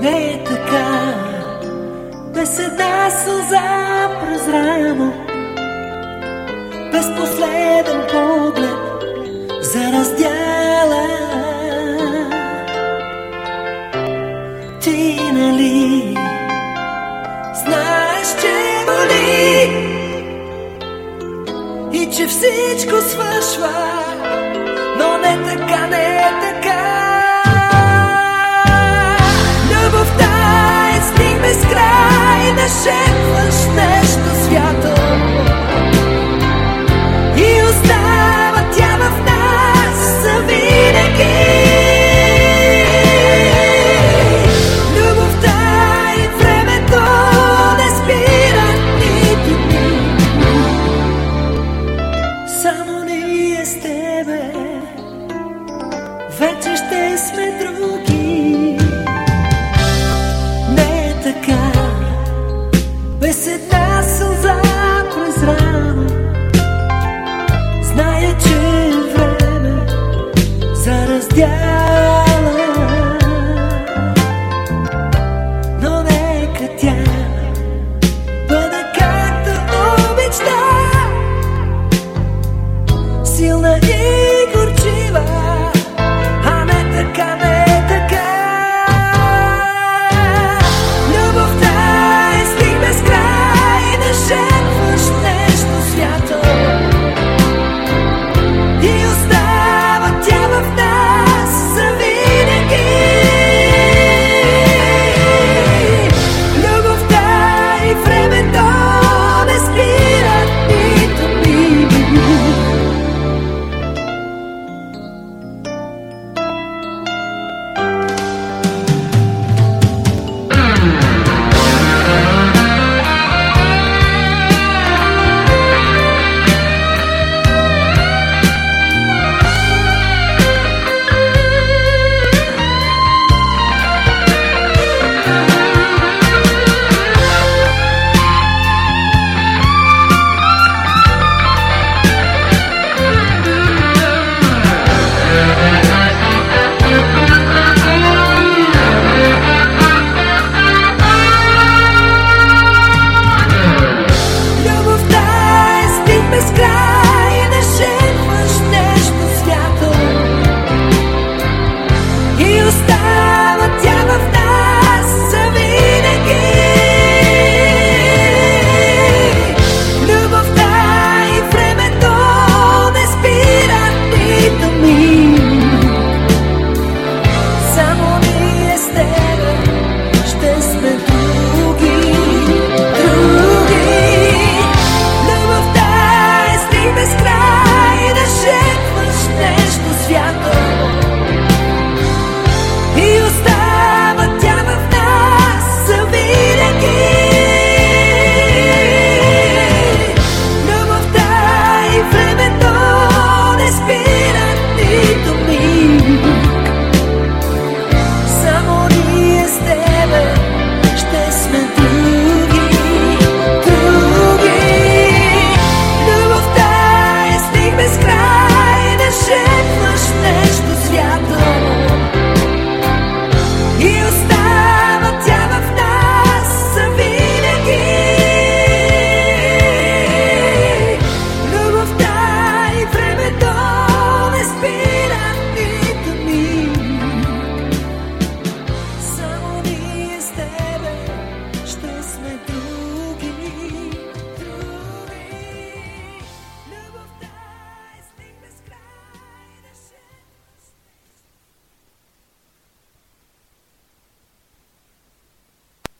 Не е така, без една сълза през рано, без последен поглед за раздяла. Ти нали знаеш, че боли и че всичко свършва, но не така. yeah.